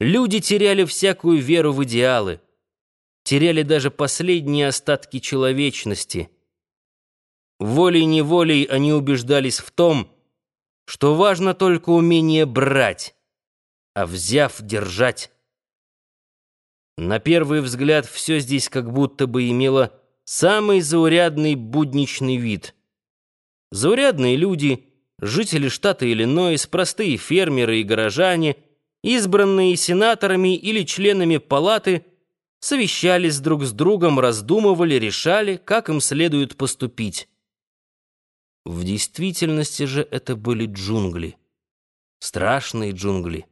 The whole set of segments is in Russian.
Люди теряли всякую веру в идеалы, теряли даже последние остатки человечности. Волей-неволей они убеждались в том, что важно только умение брать, а взяв, держать. На первый взгляд все здесь как будто бы имело самый заурядный будничный вид. Заурядные люди, жители штата Иллинойс, простые фермеры и горожане — избранные сенаторами или членами палаты, совещались друг с другом, раздумывали, решали, как им следует поступить. В действительности же это были джунгли. Страшные джунгли,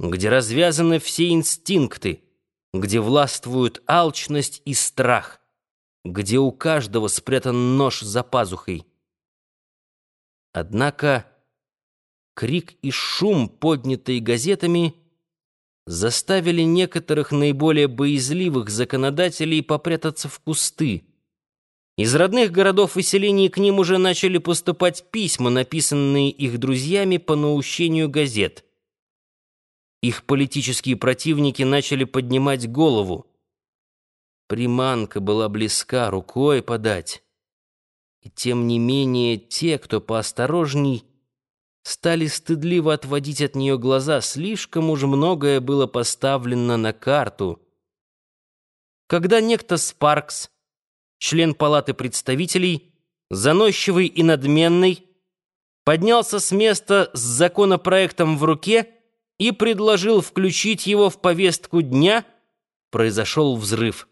где развязаны все инстинкты, где властвуют алчность и страх, где у каждого спрятан нож за пазухой. Однако крик и шум, поднятые газетами, заставили некоторых наиболее боязливых законодателей попрятаться в кусты. Из родных городов и селений к ним уже начали поступать письма, написанные их друзьями по наущению газет. Их политические противники начали поднимать голову. Приманка была близка, рукой подать. И тем не менее те, кто поосторожней, стали стыдливо отводить от нее глаза, слишком уж многое было поставлено на карту. Когда некто Спаркс, член палаты представителей, заносчивый и надменный, поднялся с места с законопроектом в руке и предложил включить его в повестку дня, произошел взрыв.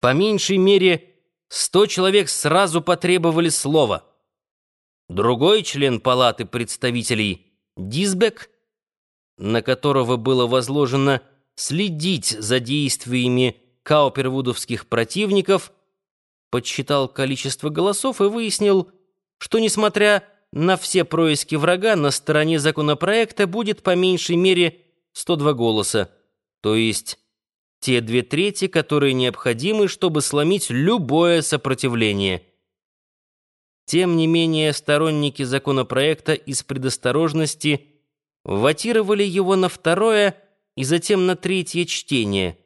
По меньшей мере, сто человек сразу потребовали слова — Другой член палаты представителей, Дисбек, на которого было возложено следить за действиями каупервудовских противников, подсчитал количество голосов и выяснил, что, несмотря на все происки врага, на стороне законопроекта будет по меньшей мере 102 голоса, то есть те две трети, которые необходимы, чтобы сломить любое сопротивление – тем не менее, сторонники законопроекта из предосторожности ватировали его на второе и затем на третье чтение.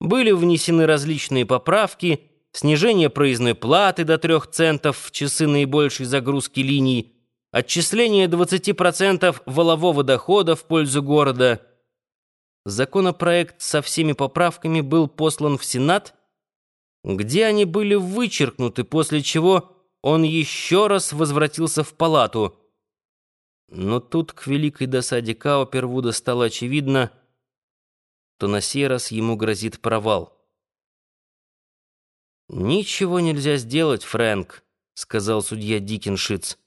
Были внесены различные поправки, снижение проездной платы до 3 центов в часы наибольшей загрузки линий, отчисление 20% волового дохода в пользу города. Законопроект со всеми поправками был послан в Сенат, где они были вычеркнуты, после чего он еще раз возвратился в палату. Но тут, к великой досаде Каупервуда, стало очевидно, что на сей раз ему грозит провал. «Ничего нельзя сделать, Фрэнк», — сказал судья Дикеншиц.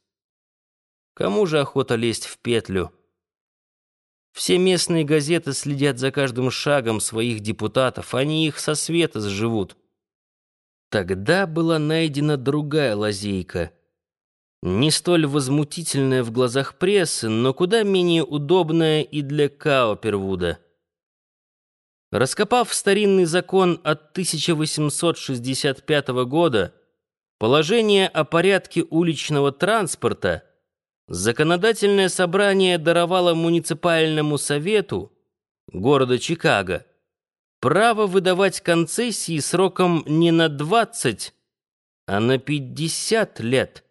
«Кому же охота лезть в петлю?» Все местные газеты следят за каждым шагом своих депутатов, они их со света сживут. Тогда была найдена другая лазейка. Не столь возмутительная в глазах прессы, но куда менее удобная и для Каупервуда. Раскопав старинный закон от 1865 года, положение о порядке уличного транспорта, законодательное собрание даровало муниципальному совету города Чикаго право выдавать концессии сроком не на 20, а на 50 лет.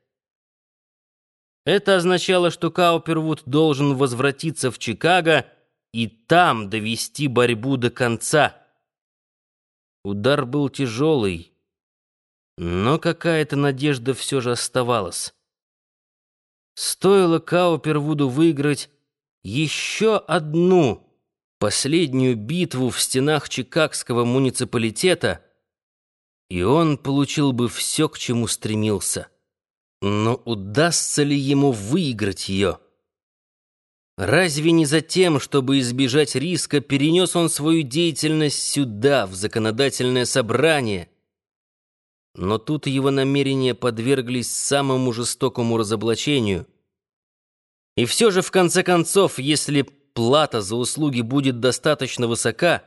Это означало, что Каупервуд должен возвратиться в Чикаго и там довести борьбу до конца. Удар был тяжелый, но какая-то надежда все же оставалась. Стоило Каупервуду выиграть еще одну последнюю битву в стенах Чикагского муниципалитета, и он получил бы все, к чему стремился. Но удастся ли ему выиграть ее? Разве не за тем, чтобы избежать риска, перенес он свою деятельность сюда, в законодательное собрание? Но тут его намерения подверглись самому жестокому разоблачению. И все же, в конце концов, если плата за услуги будет достаточно высока,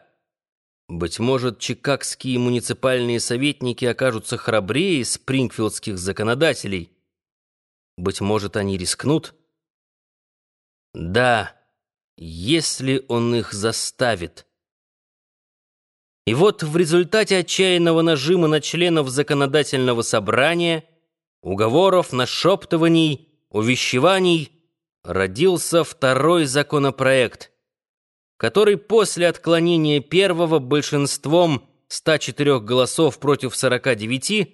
быть может, чикагские муниципальные советники окажутся храбрее спрингфилдских законодателей. Быть может, они рискнут? Да, если он их заставит. И вот в результате отчаянного нажима на членов законодательного собрания, уговоров, нашептываний, увещеваний родился второй законопроект, который после отклонения первого большинством 104 голосов против 49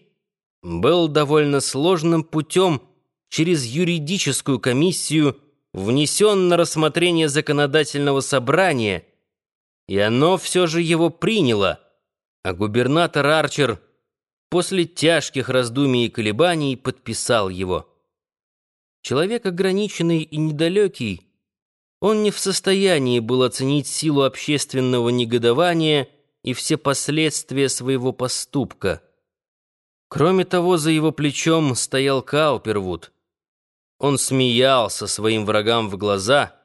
был довольно сложным путем через юридическую комиссию внесен на рассмотрение законодательного собрания – и оно все же его приняло, а губернатор Арчер после тяжких раздумий и колебаний подписал его. Человек ограниченный и недалекий, он не в состоянии был оценить силу общественного негодования и все последствия своего поступка. Кроме того, за его плечом стоял Каупервуд. Он смеялся своим врагам в глаза —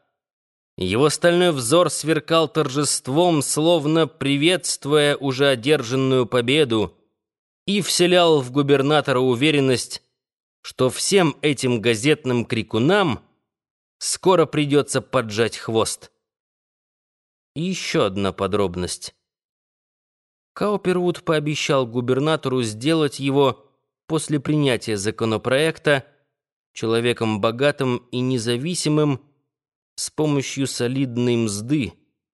его стальной взор сверкал торжеством, словно приветствуя уже одержанную победу, и вселял в губернатора уверенность, что всем этим газетным крикунам скоро придется поджать хвост. И еще одна подробность. Каупервуд пообещал губернатору сделать его после принятия законопроекта человеком богатым и независимым, с помощью солидной мзды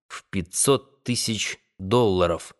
в 500 тысяч долларов.